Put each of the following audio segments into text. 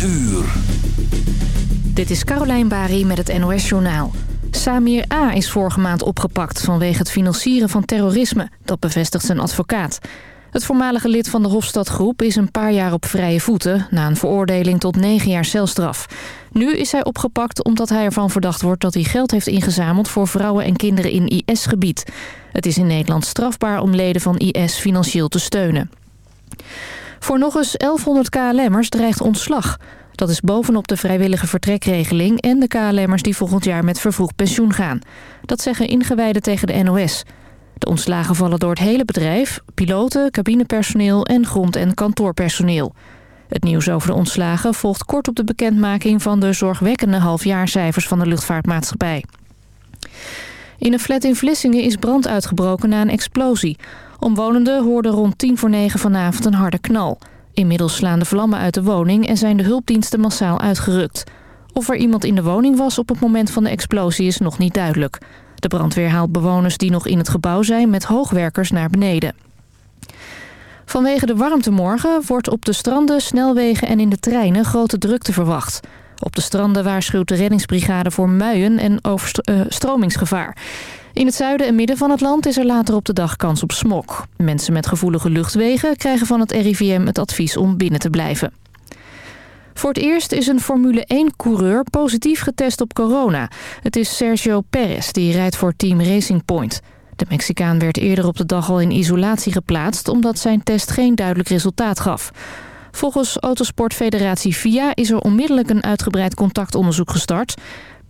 uur. Dit is Carolijn Bari met het NOS Journaal. Samir A. is vorige maand opgepakt vanwege het financieren van terrorisme. Dat bevestigt zijn advocaat. Het voormalige lid van de Hofstadgroep is een paar jaar op vrije voeten... na een veroordeling tot negen jaar celstraf. Nu is hij opgepakt omdat hij ervan verdacht wordt... dat hij geld heeft ingezameld voor vrouwen en kinderen in IS-gebied. Het is in Nederland strafbaar om leden van IS financieel te steunen. Voor nog eens 1100 KLM'ers dreigt ontslag. Dat is bovenop de vrijwillige vertrekregeling... en de KLM'ers die volgend jaar met vervroegd pensioen gaan. Dat zeggen ingewijden tegen de NOS... De ontslagen vallen door het hele bedrijf, piloten, cabinepersoneel en grond- en kantoorpersoneel. Het nieuws over de ontslagen volgt kort op de bekendmaking van de zorgwekkende halfjaarcijfers van de luchtvaartmaatschappij. In een flat in Vlissingen is brand uitgebroken na een explosie. Omwonenden hoorden rond tien voor negen vanavond een harde knal. Inmiddels slaan de vlammen uit de woning en zijn de hulpdiensten massaal uitgerukt. Of er iemand in de woning was op het moment van de explosie is nog niet duidelijk. De brandweer haalt bewoners die nog in het gebouw zijn met hoogwerkers naar beneden. Vanwege de warmte morgen wordt op de stranden, snelwegen en in de treinen grote drukte verwacht. Op de stranden waarschuwt de reddingsbrigade voor muien en overstromingsgevaar. In het zuiden en midden van het land is er later op de dag kans op smok. Mensen met gevoelige luchtwegen krijgen van het RIVM het advies om binnen te blijven. Voor het eerst is een Formule 1-coureur positief getest op corona. Het is Sergio Perez, die rijdt voor Team Racing Point. De Mexicaan werd eerder op de dag al in isolatie geplaatst... omdat zijn test geen duidelijk resultaat gaf. Volgens Autosportfederatie FIA is er onmiddellijk een uitgebreid contactonderzoek gestart.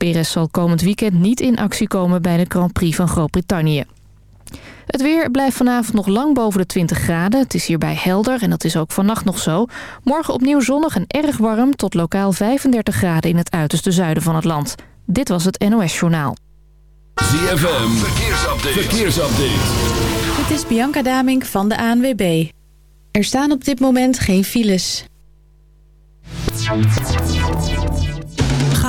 Perez zal komend weekend niet in actie komen bij de Grand Prix van Groot-Brittannië. Het weer blijft vanavond nog lang boven de 20 graden. Het is hierbij helder en dat is ook vannacht nog zo. Morgen opnieuw zonnig en erg warm tot lokaal 35 graden in het uiterste zuiden van het land. Dit was het NOS Journaal. ZFM, verkeersupdate. verkeersupdate. Dit is Bianca Damink van de ANWB. Er staan op dit moment geen files.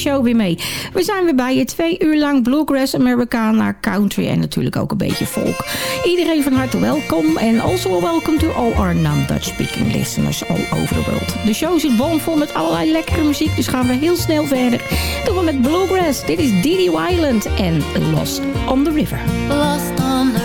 Show weer mee. We zijn weer bij je twee uur lang bluegrass, Americana, country en natuurlijk ook een beetje folk. Iedereen van harte welkom. En also welcome to all our non-Dutch speaking listeners all over the world. De show zit bomvol met allerlei lekkere muziek. Dus gaan we heel snel verder. Doen we met bluegrass. Dit is Didi Wyland en Lost on the River. Lost on the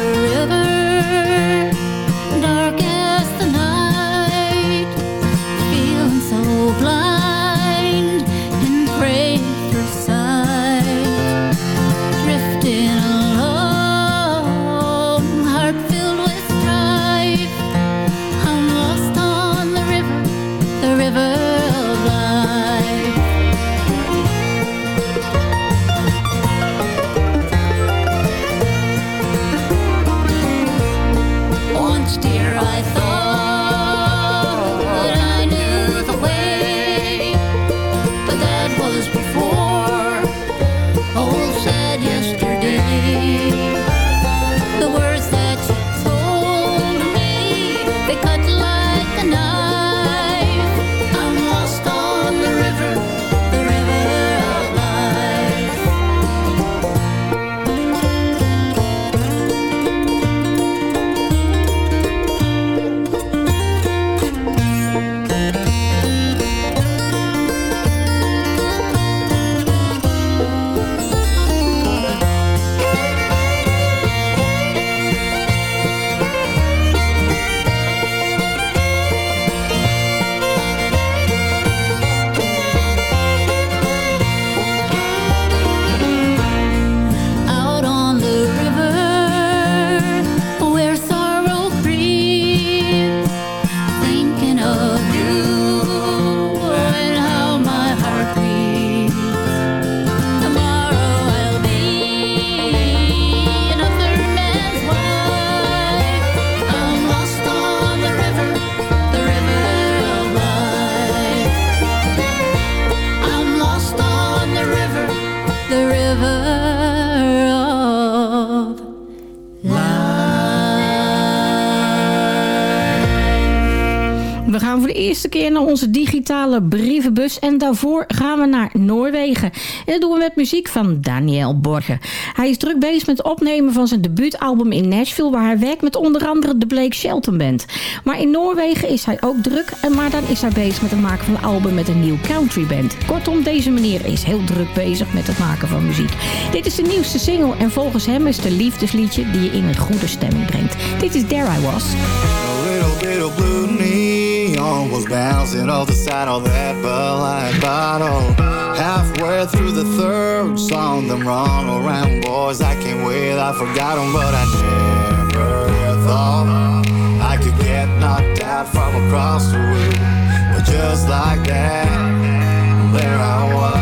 onze digitale brievenbus. En daarvoor gaan we naar Noorwegen. En dat doen we met muziek van Daniel Borgen. Hij is druk bezig met het opnemen van zijn debuutalbum in Nashville... waar hij werkt met onder andere de Blake Shelton Band. Maar in Noorwegen is hij ook druk. En maar dan is hij bezig met het maken van een album met een nieuw country band. Kortom, deze meneer is heel druk bezig met het maken van muziek. Dit is de nieuwste single en volgens hem is het een liefdesliedje... die je in een goede stemming brengt. Dit is There I Was. phone was bouncing off the side of that Bud bottle. Halfway through the third song, them wrong around boys, I can't wait, I forgot them, but I never thought I could get knocked out from across the room. But just like that, there I was.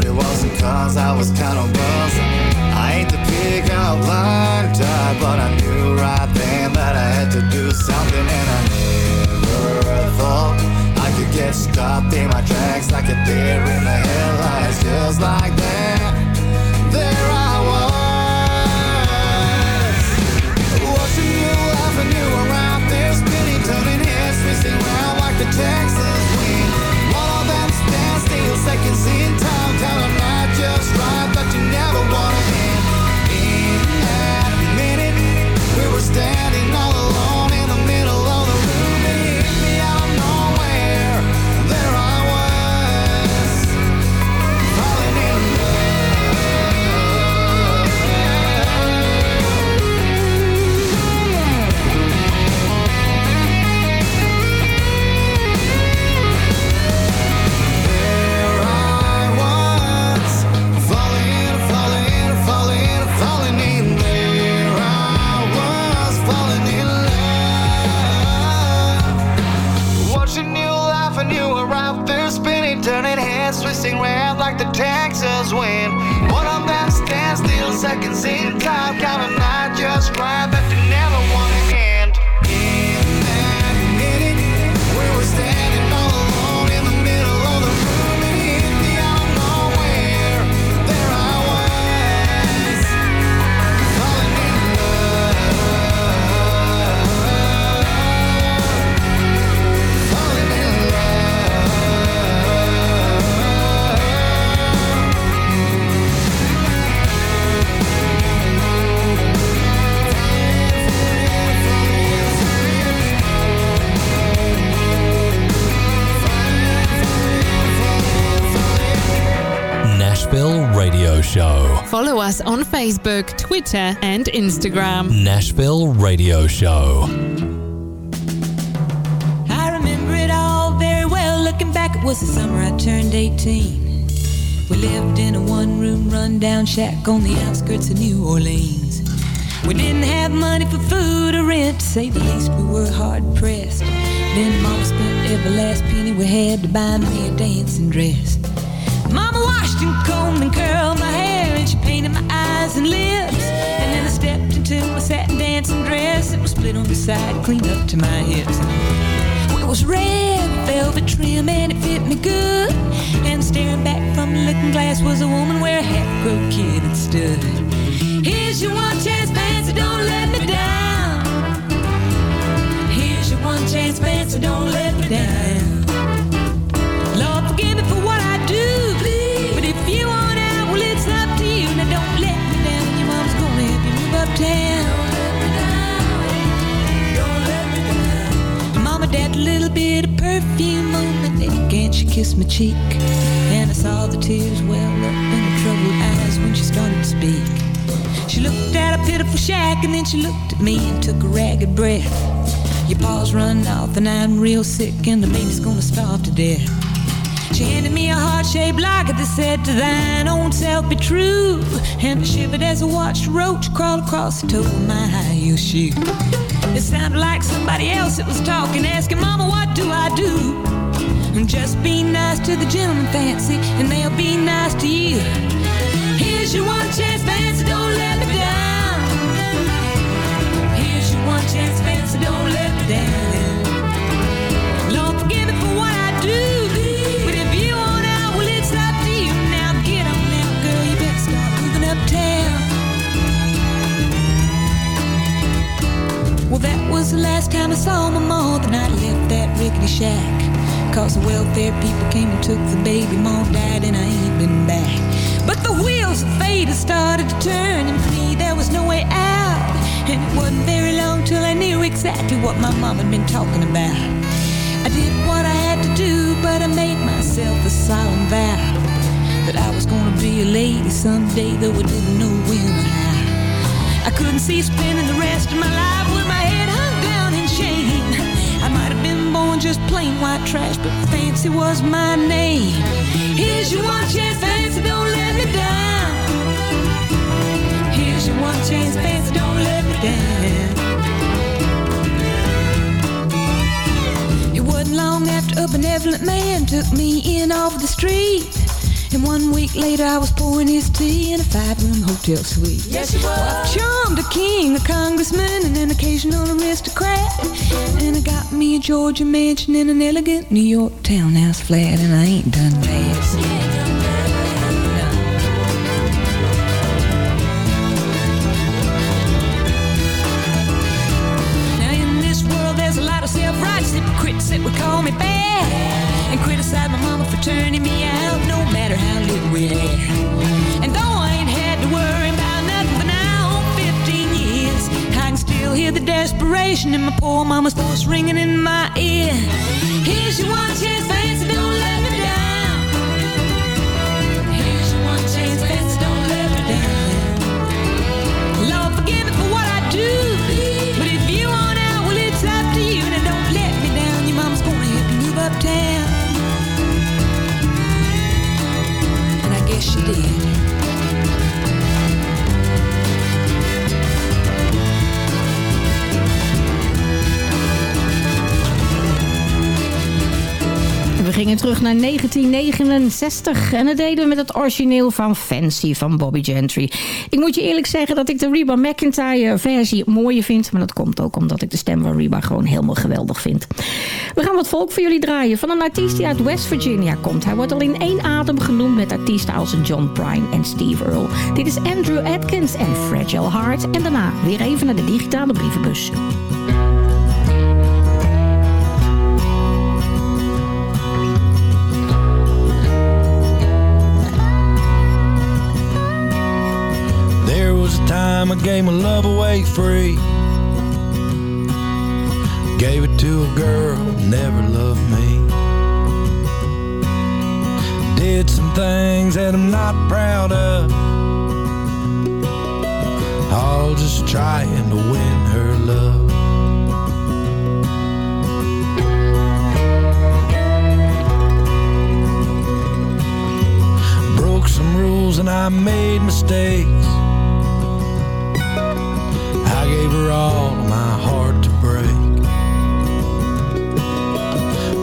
But it wasn't cause I was kind of buzzing. I ain't the pig out line type, but I knew right then that I had to do something, and I never thought I could get stopped in my tracks like a deer in the headlights, just like that. Facebook, Twitter, and Instagram. Nashville Radio Show. I remember it all very well. Looking back, it was the summer I turned 18. We lived in a one room rundown shack on the outskirts of New Orleans. We didn't have money for food or rent, to say the least, we were hard pressed. Then Mama spent every last penny we had to buy me a dancing dress. Mama washed and combed and curled my hair, and she painted my eyes and lips. And then I stepped into my satin dancing dress. It was split on the side, clean up to my hips. It was red velvet trim and it fit me good. And staring back from the looking glass was a woman where a half-grown kid had stood. Here's your one chance, fancy, don't let me down. Here's your one chance, fancy, don't let me down. You move uptown. Mama, little bit of perfume on my neck, and she kissed my cheek. And I saw the tears well up in her troubled eyes when she started to speak. She looked at a pitiful shack, and then she looked at me and took a ragged breath. Your paws run off, and I'm real sick, and the baby's gonna starve to death. She handed me a heart-shaped locket that said, To thine own self be true. And I shivered as I watched a roach crawl across the toe of my high-heel shoe. It sounded like somebody else that was talking, asking, Mama, what do I do? And just be nice to the gentleman, fancy, and they'll be nice to you. That was the last time I saw my mom night I left that rickety shack. Cause the welfare people came and took the baby. Mom died and I ain't been back. But the wheels of fate had started to turn, and for me there was no way out. And it wasn't very long till I knew exactly what my mom had been talking about. I did what I had to do, but I made myself a solemn vow that I was gonna be a lady someday, though I didn't know when or how. I couldn't see spending the rest of my life with my head hung down in shame. I might have been born just plain white trash, but fancy was my name. Here's your one chance, fancy, don't let me down. Here's your one chance, fancy, don't let me down. It wasn't long after a benevolent man took me in off the street. And one week later, I was pouring his tea in a five-room hotel suite. Yes, you was. Well, I've charmed a king, a congressman, and an occasional aristocrat. And I got me a Georgia mansion in an elegant New York townhouse flat, and I ain't done bad. Now in desperation in my poor mama's voice ringing in my ear Here's your one chance, fancy, don't let me down Here's your one chance, fancy, don't let me down Lord, forgive me for what I do. But if you want out, well, it's up to you. Now don't let me down. Your mama's gonna help you move uptown. And I guess she did. Gingen terug naar 1969 en dat deden we met het origineel van Fancy van Bobby Gentry. Ik moet je eerlijk zeggen dat ik de Reba McIntyre versie mooier vind, maar dat komt ook omdat ik de stem van Reba gewoon helemaal geweldig vind. We gaan wat volk voor jullie draaien van een artiest die uit West Virginia komt. Hij wordt al in één adem genoemd met artiesten als John Prine en Steve Earle. Dit is Andrew Atkins en Fragile Heart en daarna weer even naar de digitale brievenbus. Time I gave my love away free. Gave it to a girl who never loved me. Did some things that I'm not proud of. All just trying to win her love. Broke some rules and I made mistakes. I gave her all my heart to break.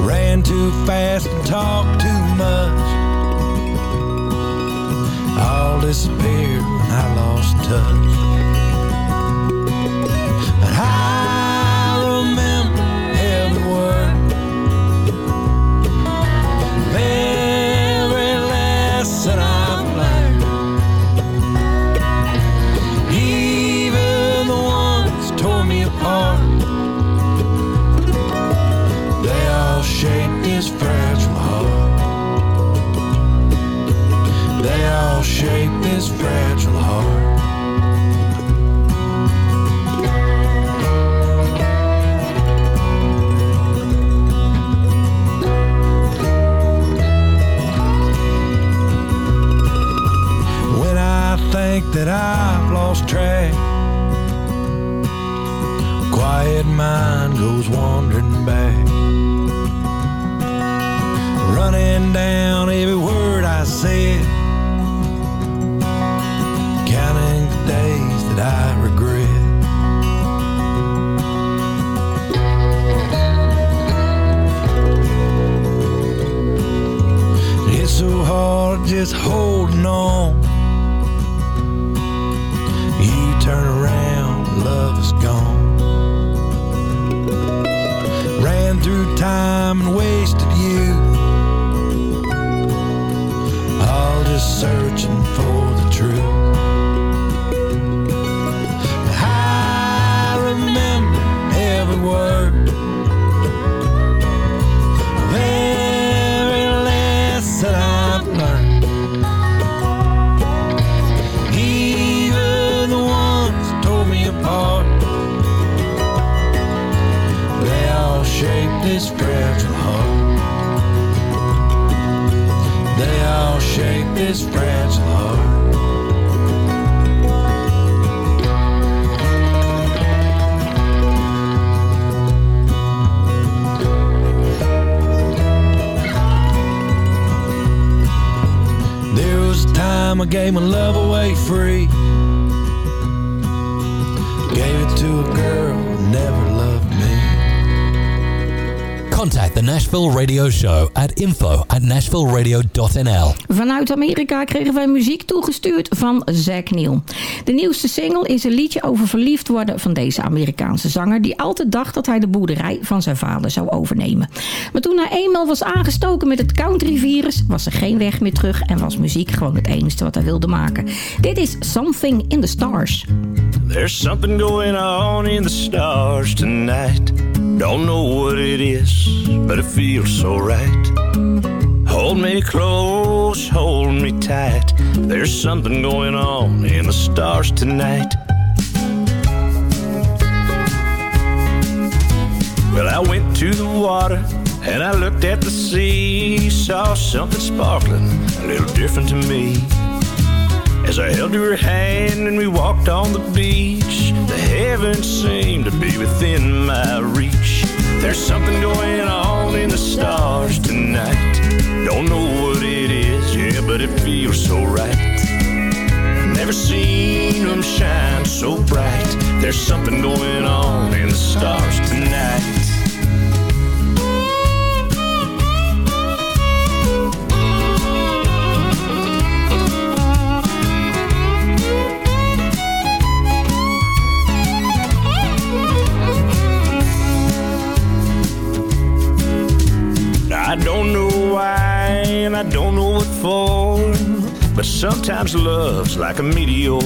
Ran too fast and talked too much. All disappeared when I lost touch. A time I gave my love away free. Gave it to a girl never. Contact the Nashville Radio Show at info at nashvilleradio.nl. Vanuit Amerika kregen wij muziek toegestuurd van Zack Neil. De nieuwste single is een liedje over verliefd worden van deze Amerikaanse zanger... die altijd dacht dat hij de boerderij van zijn vader zou overnemen. Maar toen hij eenmaal was aangestoken met het countryvirus... was er geen weg meer terug en was muziek gewoon het enige wat hij wilde maken. Dit is Something in the Stars. There's something going on in the stars tonight. Don't know what it is, but it feels so right. Hold me close, hold me tight. There's something going on in the stars tonight. Well, I went to the water and I looked at the sea. Saw something sparkling, a little different to me. As I held her hand and we walked on the beach, the heavens seemed to be within my reach. There's something going on in the stars tonight. Don't know what it is, yeah, but it feels so right. Never seen them shine so bright. There's something going on in the stars tonight. I don't know why and I don't know what for, but sometimes love's like a meteor.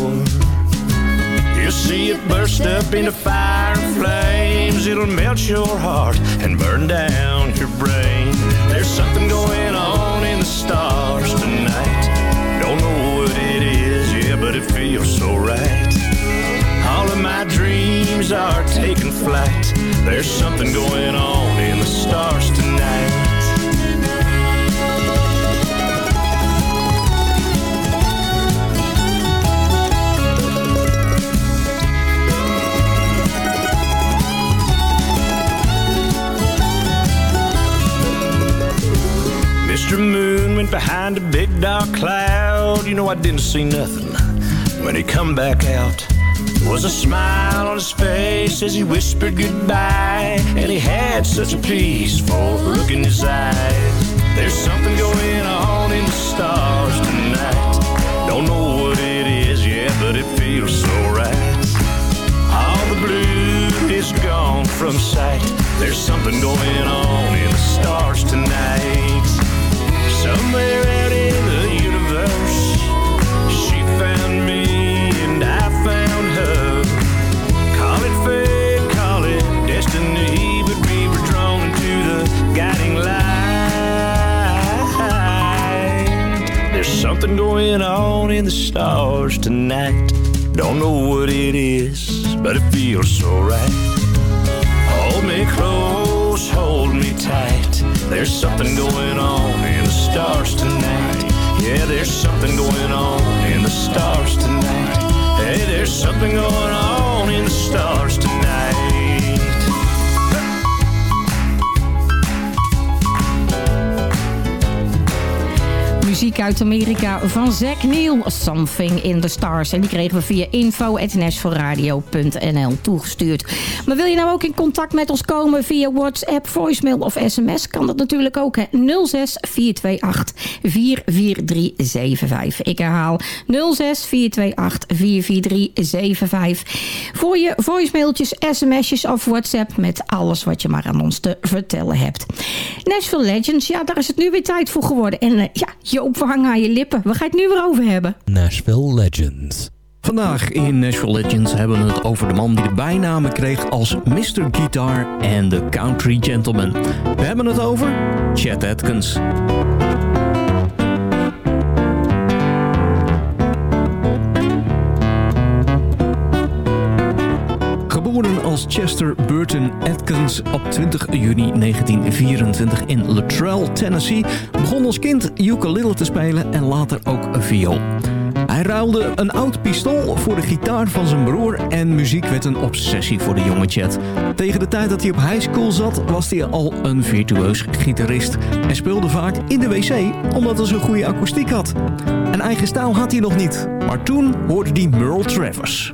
You'll see it burst up into fire and flames. It'll melt your heart and burn down your brain. There's something going on in the stars tonight. Don't know what it is, yeah, but it feels so right. All of my dreams are taking flight. There's something going on in the stars tonight. Mr. Moon went behind a big dark cloud. You know, I didn't see nothing when he come back out. There was a smile on his face as he whispered goodbye. And he had such a peaceful look in his eyes. There's something going on in the stars tonight. Don't know what it is yet, but it feels so right. All the blue is gone from sight. There's something going on in the stars tonight. Somewhere out in the universe, she found me and I found her. Call it fate, call it destiny, but we were drawn the guiding light. There's something going on in the stars tonight. Don't know what it is, but it feels so right. Hold me close, hold me tight. There's something going on in the stars tonight. Yeah, there's something going on in the stars tonight. Hey, there's something going on in the stars tonight. Muziek uit Amerika van Zack Neil, Something in the Stars. En die kregen we via info.nashvilleradio.nl toegestuurd. Maar wil je nou ook in contact met ons komen via WhatsApp, voicemail of sms? Kan dat natuurlijk ook, hè? 06 428 44375. Ik herhaal 06 428 44375. Voor je voicemailtjes, sms'jes of WhatsApp met alles wat je maar aan ons te vertellen hebt. Nashville Legends, ja, daar is het nu weer tijd voor geworden. En uh, ja, Joop, we aan je lippen. Waar ga je het nu weer over hebben? Nashville Legends. Vandaag in Nashville Legends hebben we het over de man die de bijnamen kreeg als Mr. Guitar en de Country Gentleman. We hebben het over Chet Atkins. Als Chester Burton Atkins op 20 juni 1924 in Luttrell, Tennessee. Begon als kind ukulele te spelen en later ook viool. Hij ruilde een oud pistool voor de gitaar van zijn broer en muziek werd een obsessie voor de jonge Chet. Tegen de tijd dat hij op high school zat was hij al een virtueus gitarist en speelde vaak in de wc omdat hij zo'n goede akoestiek had. Een eigen stijl had hij nog niet, maar toen hoorde hij Merle Travers.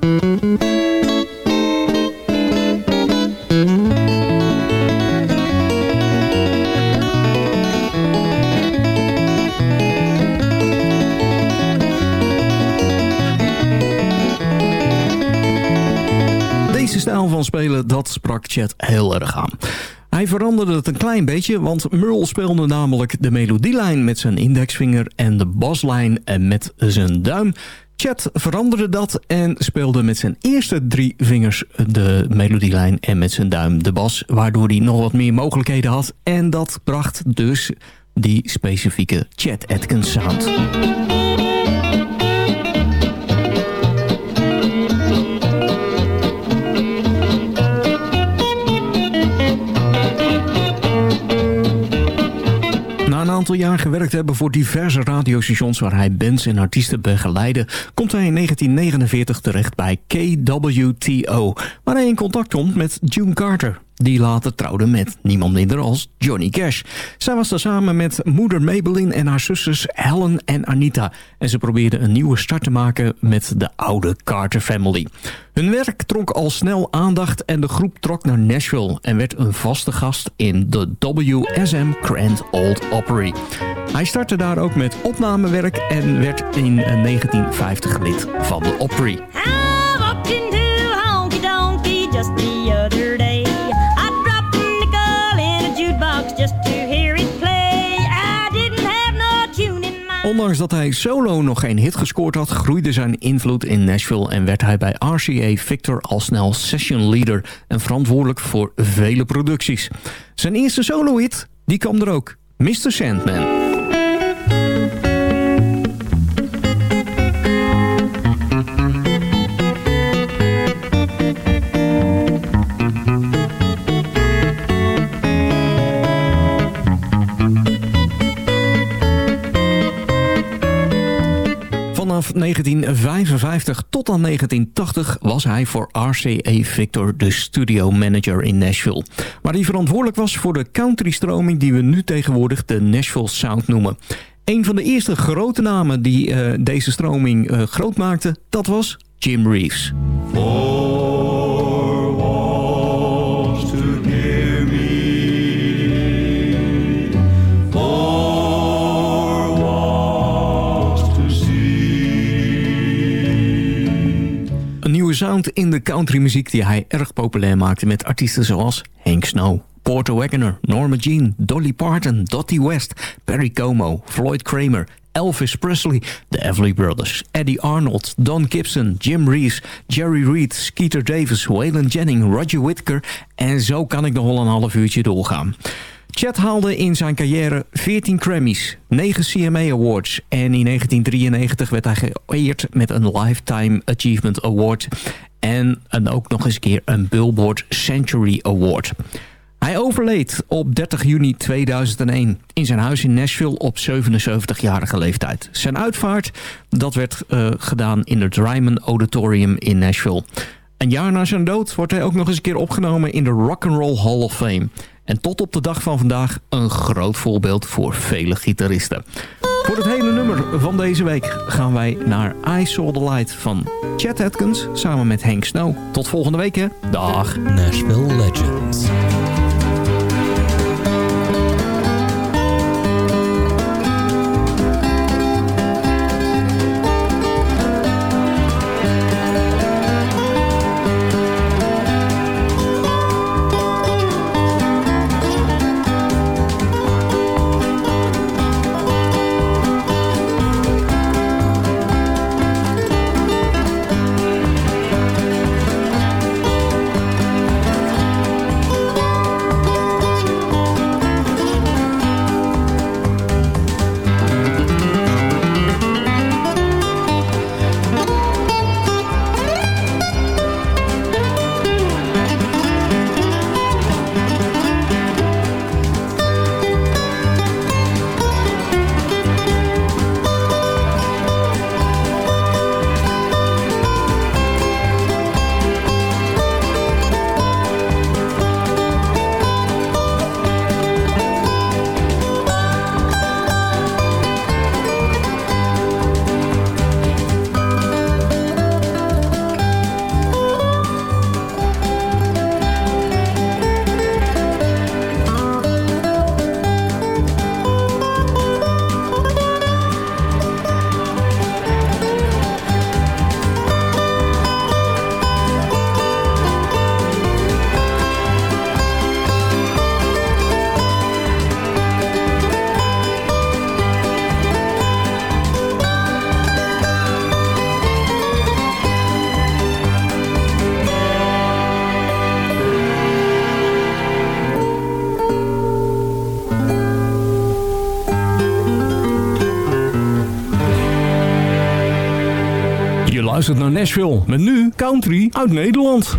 Spelen, dat sprak Chet heel erg aan. Hij veranderde het een klein beetje, want Merle speelde namelijk de melodielijn met zijn indexvinger en de baslijn met zijn duim. Chet veranderde dat en speelde met zijn eerste drie vingers de melodielijn en met zijn duim de bas, waardoor hij nog wat meer mogelijkheden had. En dat bracht dus die specifieke Chet Atkins sound. Aantal jaar gewerkt hebben voor diverse radiostations waar hij bands en artiesten begeleidde, komt hij in 1949 terecht bij KWTO, waar hij in contact komt met June Carter. Die later trouwde met niemand minder als Johnny Cash. Zij was daar samen met moeder Maybelline en haar zusters Helen en Anita. En ze probeerden een nieuwe start te maken met de oude Carter family. Hun werk trok al snel aandacht en de groep trok naar Nashville... en werd een vaste gast in de WSM Grand Old Opry. Hij startte daar ook met opnamewerk en werd in 1950 lid van de Opry. Ondanks dat hij solo nog geen hit gescoord had... groeide zijn invloed in Nashville... en werd hij bij RCA Victor al snel session leader... en verantwoordelijk voor vele producties. Zijn eerste solo-hit, die kwam er ook. Mr. Sandman. Vanaf 1955 tot aan 1980 was hij voor RCA Victor de studio manager in Nashville. Waar hij verantwoordelijk was voor de country-stroming die we nu tegenwoordig de Nashville Sound noemen. Een van de eerste grote namen die eh, deze stroming eh, groot maakte, dat was Jim Reeves. Een in de countrymuziek die hij erg populair maakte met artiesten zoals Hank Snow, Porter Wagoner, Norma Jean, Dolly Parton, Dottie West, Perry Como, Floyd Kramer, Elvis Presley, de Everly Brothers, Eddie Arnold, Don Gibson, Jim Reeves, Jerry Reed, Skeeter Davis, Waylon Jennings, Roger Whittaker en zo kan ik nog wel een half uurtje doorgaan. Chet haalde in zijn carrière 14 Grammys, 9 CMA Awards... en in 1993 werd hij geëerd met een Lifetime Achievement Award... en en ook nog eens een keer een Billboard Century Award. Hij overleed op 30 juni 2001 in zijn huis in Nashville op 77-jarige leeftijd. Zijn uitvaart dat werd eh, gedaan in het Ryman Auditorium in Nashville. Een jaar na zijn dood wordt hij ook nog eens een keer opgenomen in de Rock and Roll Hall of Fame. En tot op de dag van vandaag een groot voorbeeld voor vele gitaristen. Voor het hele nummer van deze week gaan wij naar I Saw the Light van Chet Atkins samen met Hank Snow. Tot volgende week hè. Dag. Nashville Legends. Luistert naar Nashville. Met nu country uit Nederland.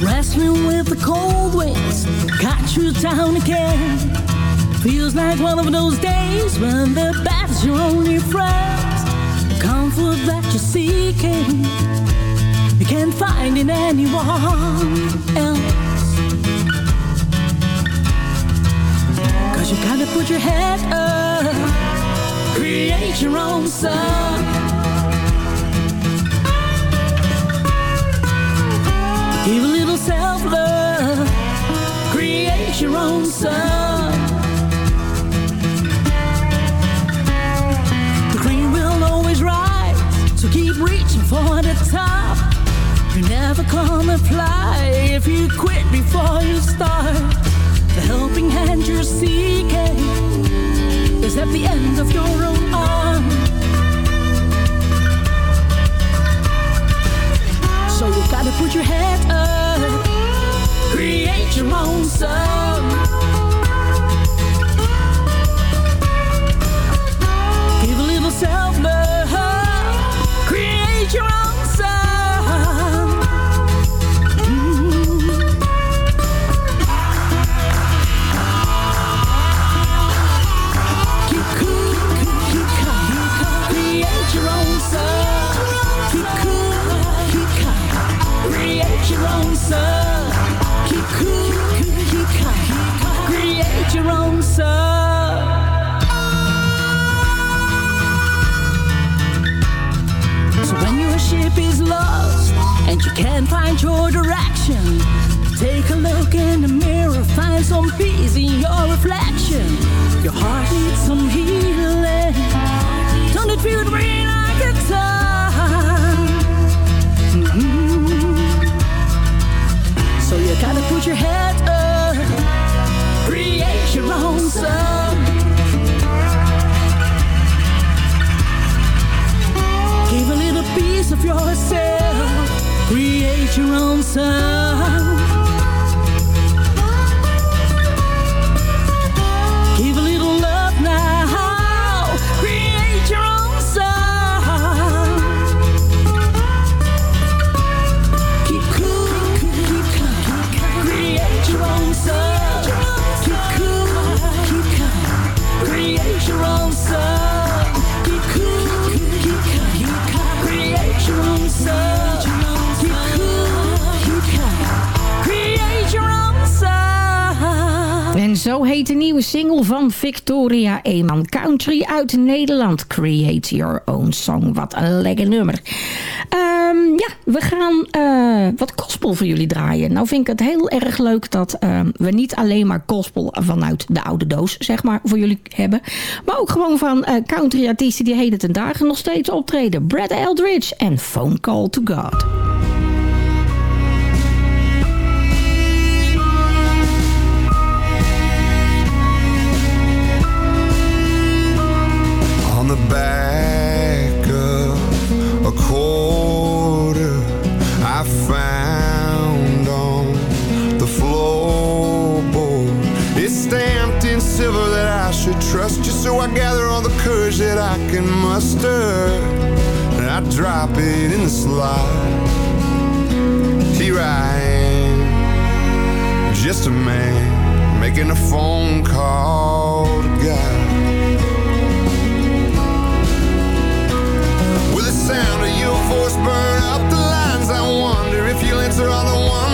Wrestling with the cold winds, got you down again. Feels like one of those days when the bad's your only friend. Comfort that you're seeking, you can't find in anyone else. Put your head up, create your own sun. Give a little self-love, create your own sun. The green will always rise, so keep reaching for the top. You never come and fly if you quit before you start. Helping hand you're seeking is at the end of your own arm. So you gotta put your head up, create your own sun. Give a little self love, can't find your direction, take a look in the mirror, find some peace in your reflection. Your heart needs some healing. Don't it feel green like a time? So you gotta put your head up, create your own sun. Give a little piece of yourself, your own sun. Single van Victoria Eman. Country uit Nederland. Create Your Own Song. Wat een lekker nummer. Ehm, ja, we gaan eh, wat gospel voor jullie draaien. Nou vind ik het heel erg leuk dat ehm, we niet alleen maar gospel vanuit de oude doos, zeg maar, voor jullie hebben. Maar ook gewoon van eh, country artiesten die heden ten dagen nog steeds optreden. Brad Eldridge en Phone Call to God. Back of a quarter I found on the floorboard. It's stamped in silver that I should trust you, so I gather all the courage that I can muster, and I drop it in the slot. Here I am, just a man making a phone call to God. Sound of your voice burn up the lines? I wonder if you'll answer all the wonders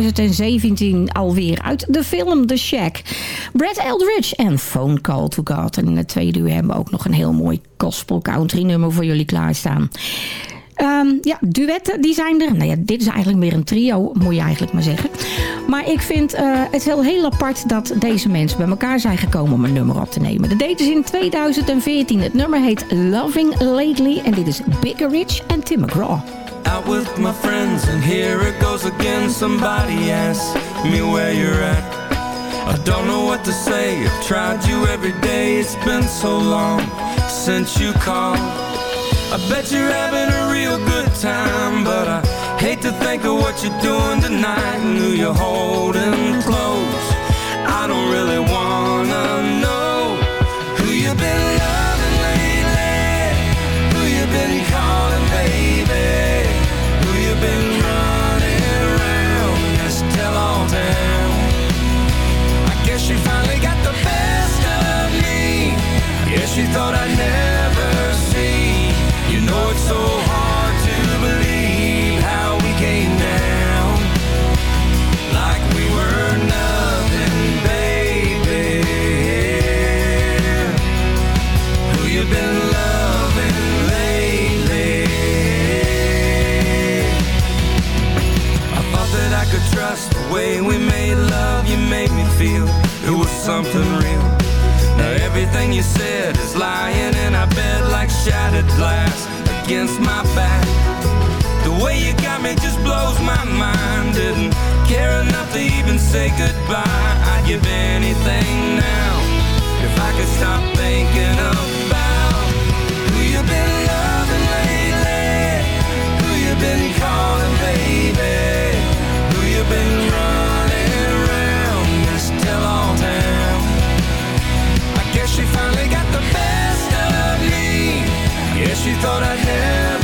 2017 alweer uit de film The Shack. Brad Eldridge en Phone Call to God. En in het tweede uur hebben we ook nog een heel mooi gospel country nummer voor jullie klaarstaan. Ehm, ja, duetten, die zijn er. Nou ja, dit is eigenlijk meer een trio, moet je eigenlijk maar zeggen. Maar ik vind eh, het heel, heel apart dat deze mensen bij elkaar zijn gekomen om een nummer op te nemen. Dat deden ze in 2014. Het nummer heet Loving Lately en dit is Bigger Rich en Tim McGraw. Out with my friends and here it goes again. Somebody asks me where you're at. I don't know what to say. I've tried you every day. It's been so long since you called. I bet you're having a real good time But I hate to think of what you're doing tonight. And who you're holding something real. Now everything you said is lying in our bed Like shattered glass against my back. The way you got me just blows my mind. Didn't care enough to even say goodbye. I'd give anything now If I could stop thinking about Who you've been loving lately Who you've been calling baby You thought I'd never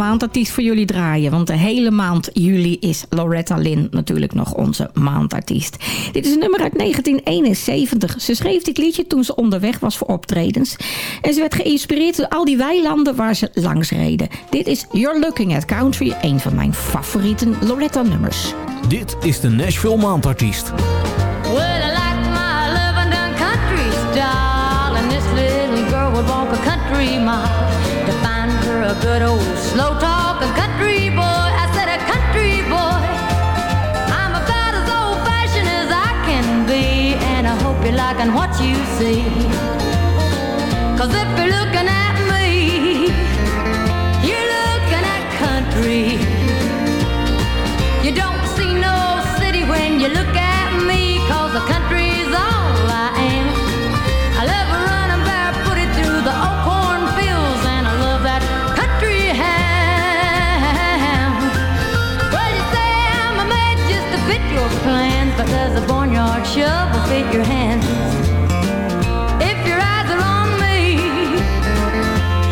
maandartiest voor jullie draaien. Want de hele maand juli is Loretta Lynn natuurlijk nog onze maandartiest. Dit is een nummer uit 1971. Ze schreef dit liedje toen ze onderweg was voor optredens. En ze werd geïnspireerd door al die weilanden waar ze langs reden. Dit is You're Looking at Country, een van mijn favoriete Loretta nummers. Dit is de Nashville Maandartiest. Well, I like my done country style, and this little girl would walk a country mile a good old slow talking country boy. I said a country boy. I'm about as old fashioned as I can be, and I hope you're liking what you see. Cause if you're looking at If your eyes are on me,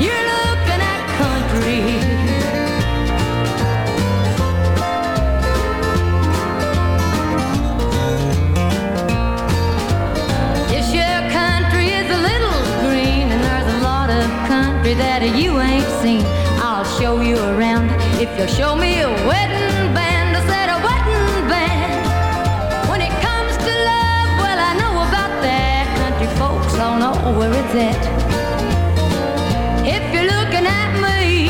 you're looking at country. Your country is a little green, and there's a lot of country that you ain't seen. I'll show you around if you'll show me a wedding. Know where it's at. If you're looking at me,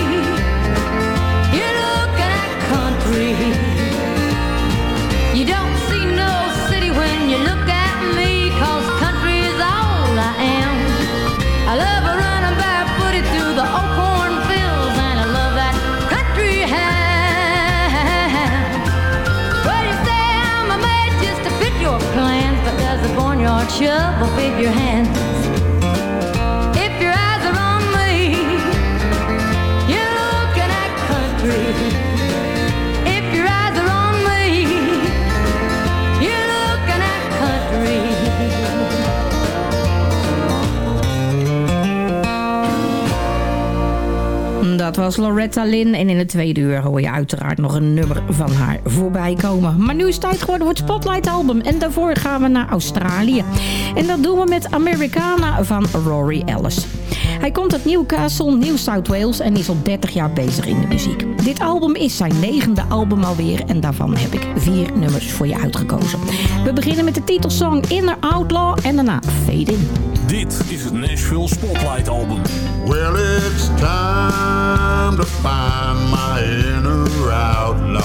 you're looking at country. You don't see no city when you look at me, cause country is all I am. I love a running barefooted through the old cornfields, and I love that country ham. Well, you say I'm a made just to fit your plans, but does the barnyard shovel fit your hands? Was Loretta Lynn. En in het tweede uur hoor je uiteraard nog een nummer van haar voorbij komen. Maar nu is het tijd geworden voor het Spotlight album. En daarvoor gaan we naar Australië. En dat doen we met Americana van Rory Ellis. Hij komt uit Newcastle, New South Wales en is al 30 jaar bezig in de muziek. Dit album is zijn negende album alweer en daarvan heb ik vier nummers voor je uitgekozen. We beginnen met de titelsong Inner Outlaw en daarna Fade In. Dit is het Nashville Spotlight Album. Well, it's time to find my inner outlaw.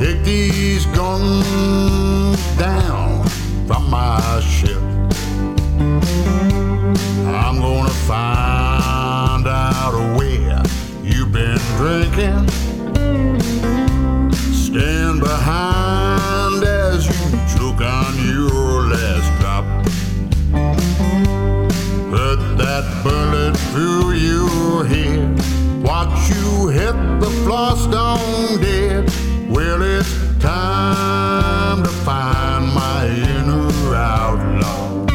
Take these guns down from my ship. I'm gonna find out where you've been drinking. Stand behind as you choke on your Put that bullet through your head. Watch you hit the floor stone dead. Well, it's time to find my inner outlaw.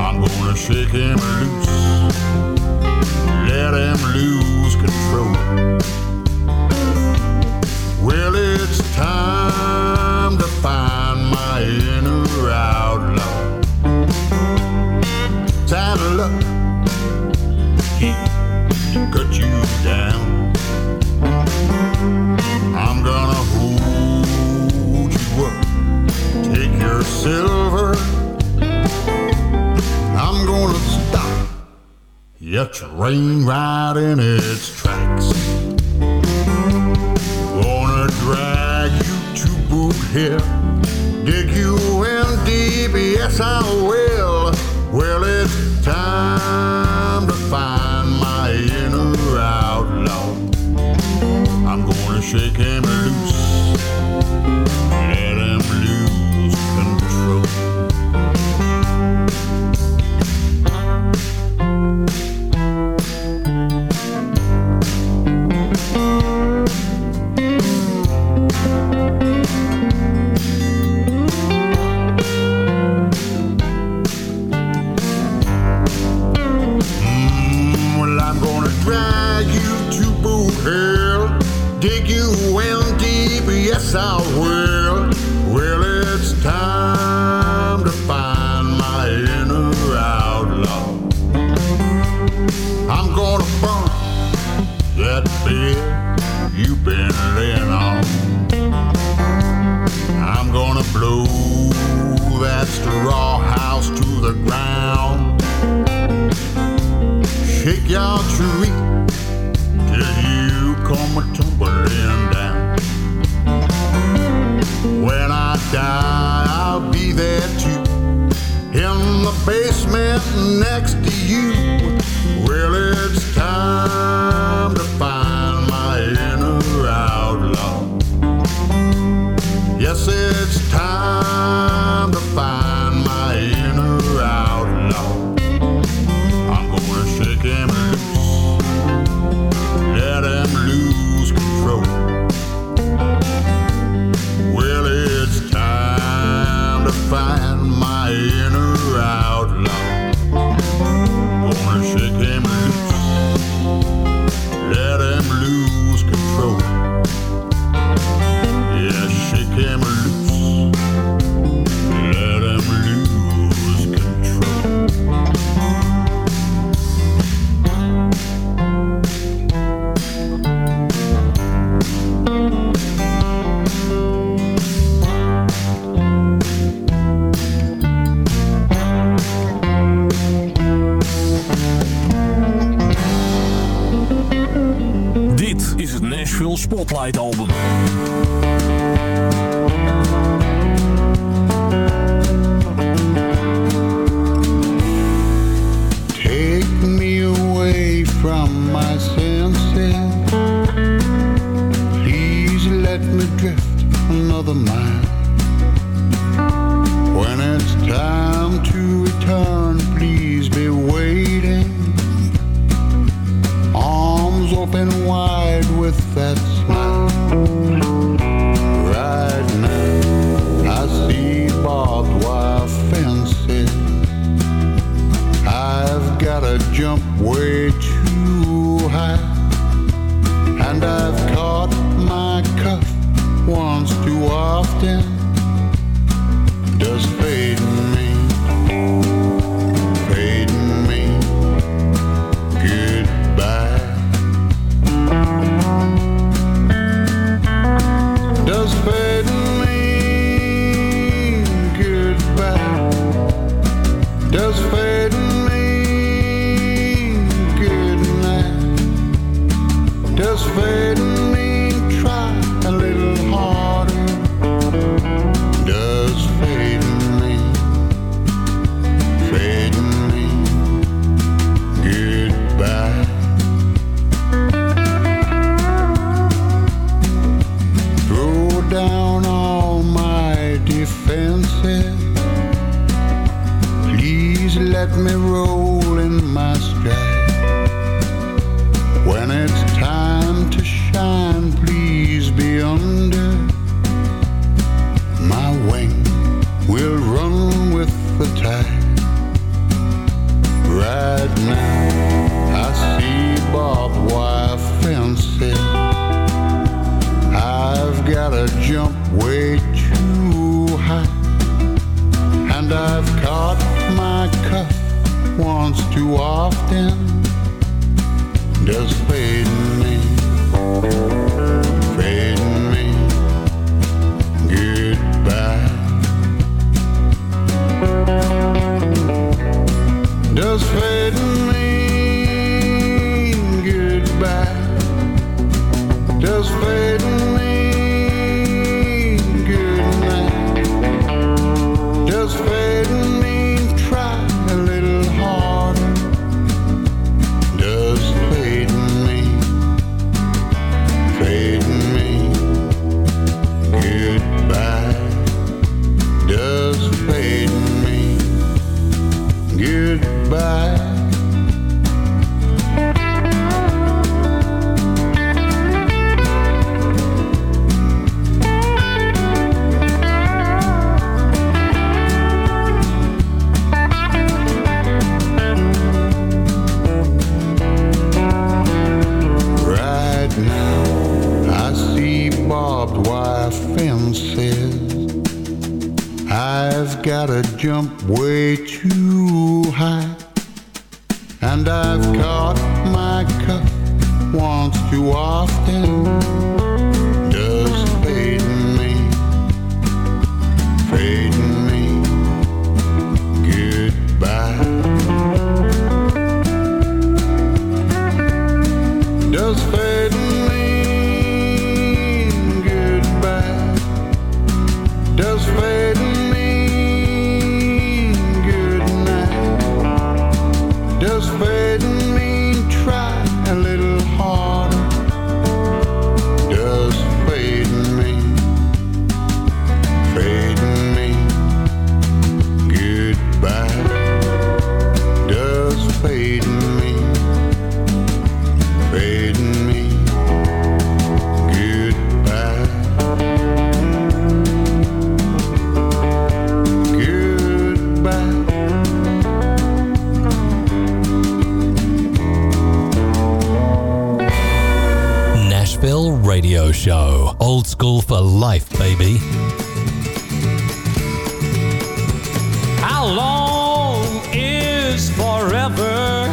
I'm gonna shake him loose, let him lose control. Well, it's time to find my inner outlaw. Saddle up, he cut you down. I'm gonna hold you up, take your silver. I'm gonna stop your train right in its tracks. Gonna drag you to Boot Hill, dig you in deep, yes I will. Time I've gotta jump way too high. And I've caught my cup once too often. Show. Old school for life, baby. How long is forever?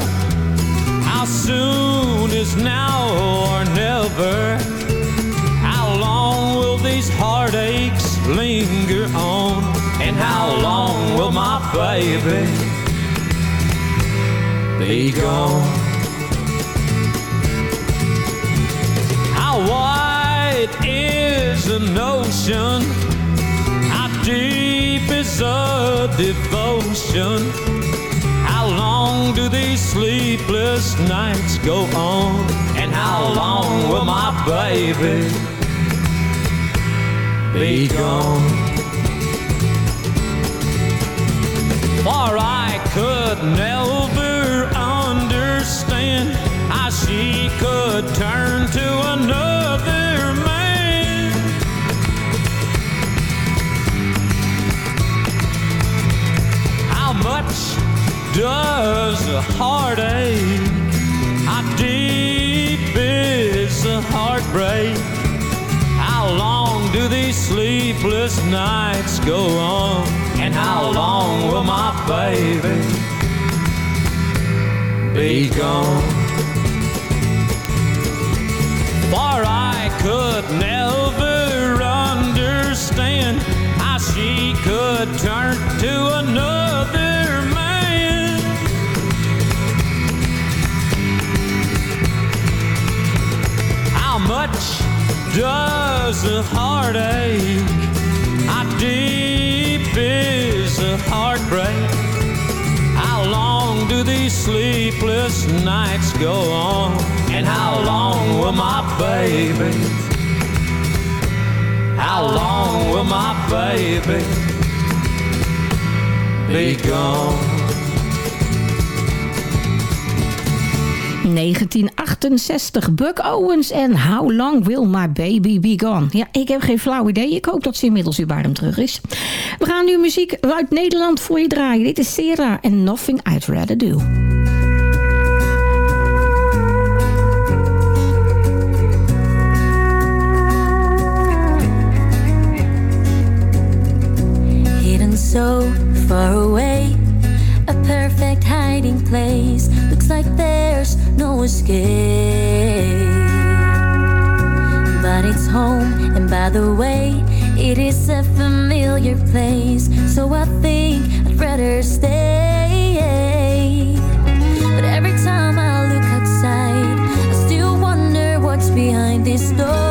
How soon is now or never? How long will these heartaches linger on? And how long will my baby be gone? Ocean. How deep is a devotion? How long do these sleepless nights go on? And how long will my baby be gone? For I could never understand how she could turn to another man. Does a heartache. How deep is a heartbreak? How long do these sleepless nights go on? And how long will my baby be gone? For I could never understand how she could turn to another does a heart ache? How deep is a heartbreak? How long do these sleepless nights go on? And how long will my baby? How long will my baby be gone? 1968, Buck Owens en How Long Will My Baby Be Gone? Ja, ik heb geen flauw idee. Ik hoop dat ze inmiddels weer bij hem terug is. We gaan nu muziek uit Nederland voor je draaien. Dit is Sarah en Nothing I'd Rather Do. hidden so far away. A perfect hiding place. Looks like there's no escape. But it's home, and by the way, it is a familiar place. So I think I'd rather stay. But every time I look outside, I still wonder what's behind this door.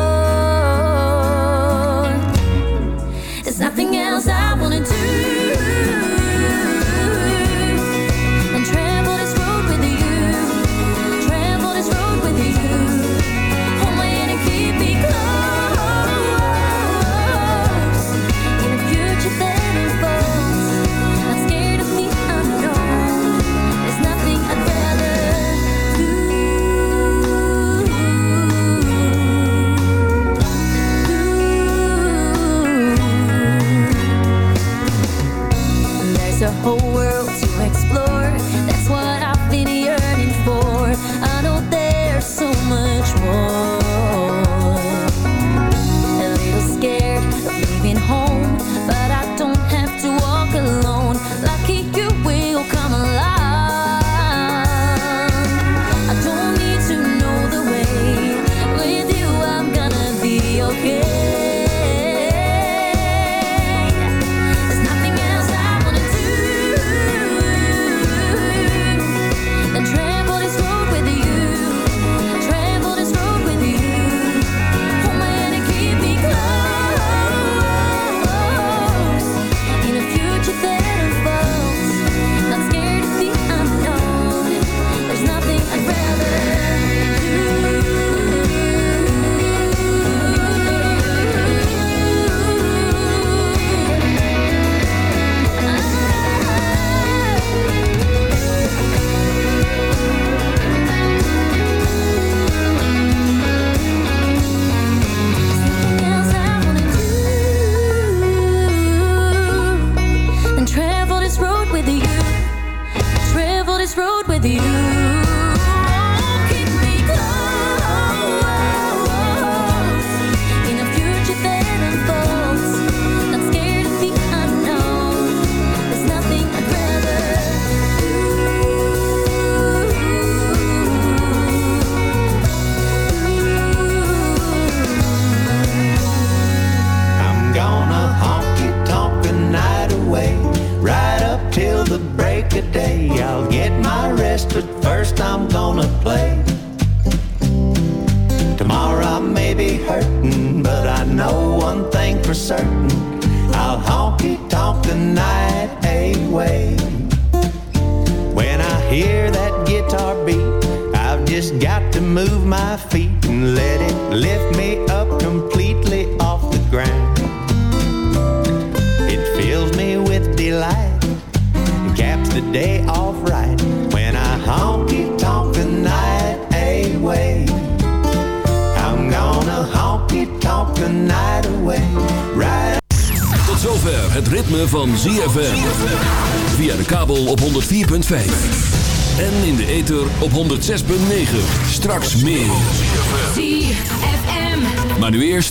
There's